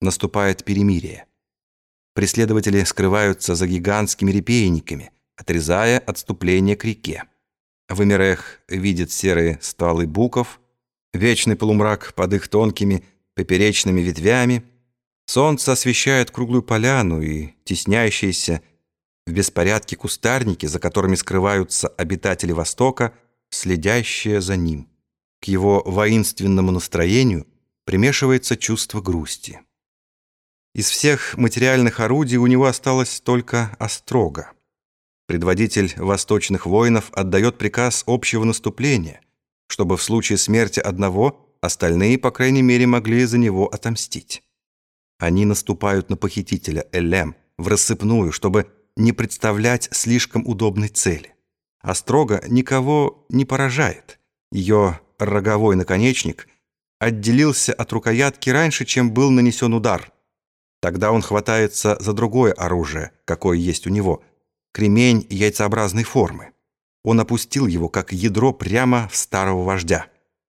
наступает перемирие. Преследователи скрываются за гигантскими репейниками, отрезая отступление к реке. Вымерех видит серые стволы буков, вечный полумрак под их тонкими поперечными ветвями. Солнце освещает круглую поляну и теснящиеся в беспорядке кустарники, за которыми скрываются обитатели Востока, следящие за ним. К его воинственному настроению примешивается чувство грусти. Из всех материальных орудий у него осталось только острога. Предводитель восточных воинов отдает приказ общего наступления, чтобы в случае смерти одного остальные, по крайней мере, могли за него отомстить. Они наступают на похитителя Элем в рассыпную, чтобы не представлять слишком удобной цели. Острога никого не поражает. Ее роговой наконечник отделился от рукоятки раньше, чем был нанесен удар. Тогда он хватается за другое оружие, какое есть у него, кремень яйцеобразной формы. Он опустил его, как ядро, прямо в старого вождя.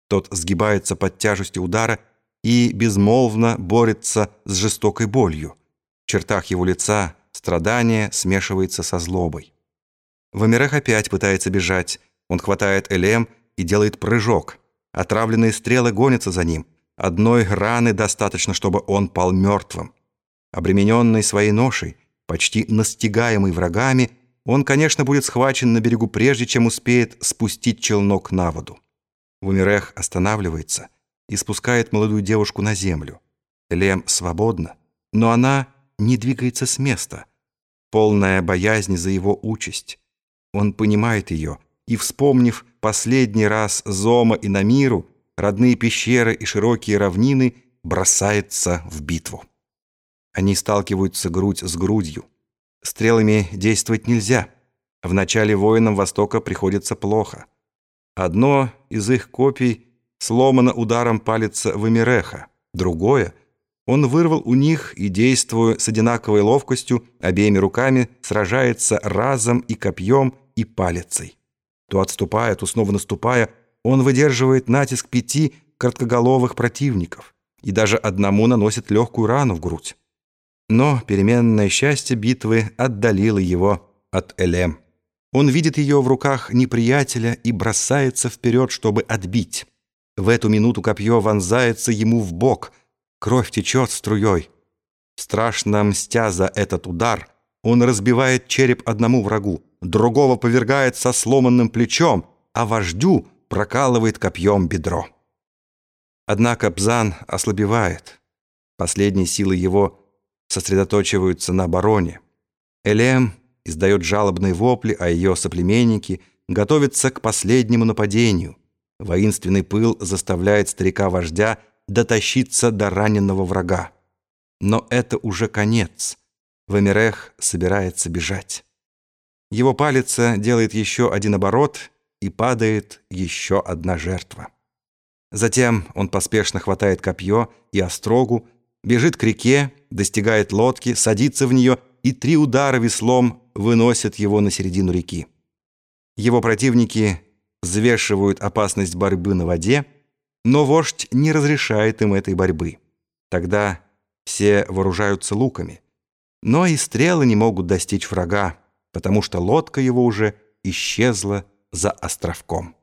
Тот сгибается под тяжестью удара и безмолвно борется с жестокой болью. В чертах его лица страдание смешивается со злобой. Вамирех опять пытается бежать. Он хватает Элем и делает прыжок. Отравленные стрелы гонятся за ним. Одной раны достаточно, чтобы он пал мертвым. Обремененный своей ношей, почти настигаемый врагами, он, конечно, будет схвачен на берегу прежде, чем успеет спустить челнок на воду. Вумерех останавливается и спускает молодую девушку на землю. Лем свободна, но она не двигается с места, полная боязни за его участь. Он понимает ее, и, вспомнив последний раз Зома и Намиру, родные пещеры и широкие равнины, бросается в битву. Они сталкиваются грудь с грудью. Стрелами действовать нельзя. В начале воинам Востока приходится плохо. Одно из их копий сломано ударом палица Вамиреха, другое он вырвал у них и, действуя с одинаковой ловкостью, обеими руками сражается разом и копьем, и палицей. То отступая, то снова наступая, он выдерживает натиск пяти короткоголовых противников и даже одному наносит легкую рану в грудь. Но переменное счастье битвы отдалило его от Элем. Он видит ее в руках неприятеля и бросается вперед, чтобы отбить. В эту минуту копье вонзается ему в бок, кровь течет струей. Страшно мстя за этот удар, он разбивает череп одному врагу, другого повергает со сломанным плечом, а вождю прокалывает копьем бедро. Однако Бзан ослабевает. Последние силы его сосредоточиваются на обороне. Элем издает жалобные вопли, а ее соплеменники готовятся к последнему нападению. Воинственный пыл заставляет старика-вождя дотащиться до раненого врага. Но это уже конец. Вамирех собирается бежать. Его палец делает еще один оборот, и падает еще одна жертва. Затем он поспешно хватает копье и острогу, бежит к реке, достигает лодки, садится в нее, и три удара веслом выносят его на середину реки. Его противники взвешивают опасность борьбы на воде, но вождь не разрешает им этой борьбы. Тогда все вооружаются луками. Но и стрелы не могут достичь врага, потому что лодка его уже исчезла за островком.